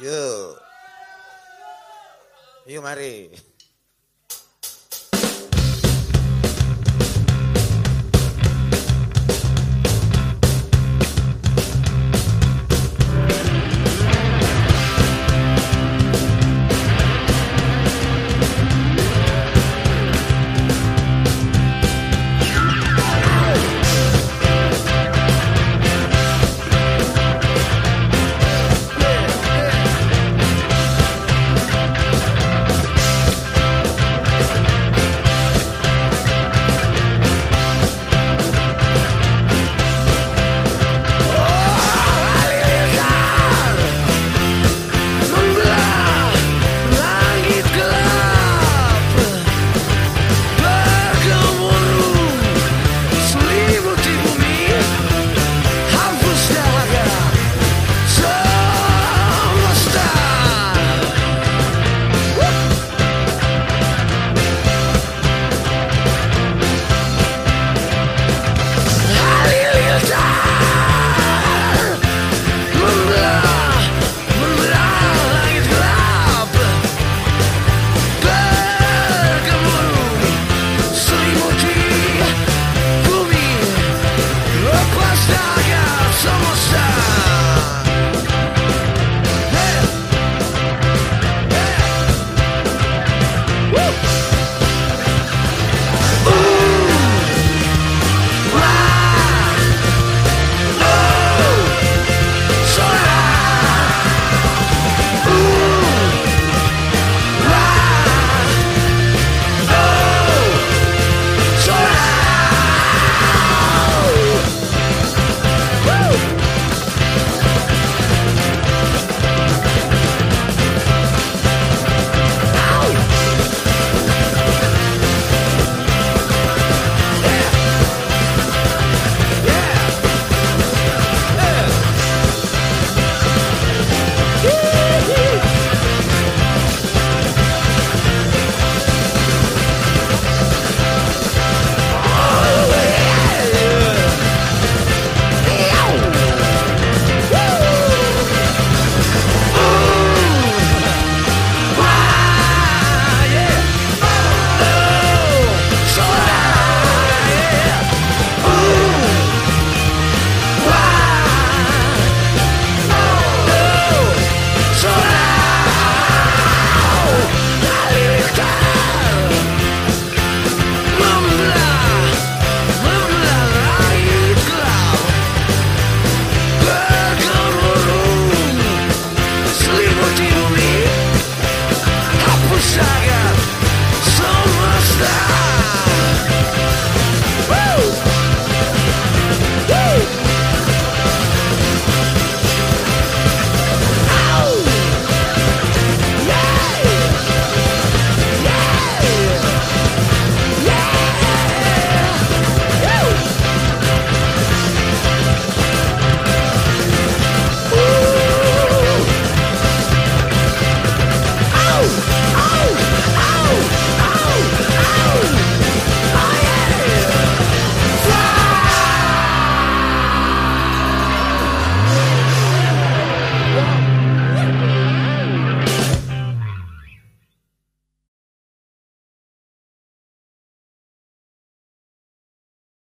Yuk. Yuk mari.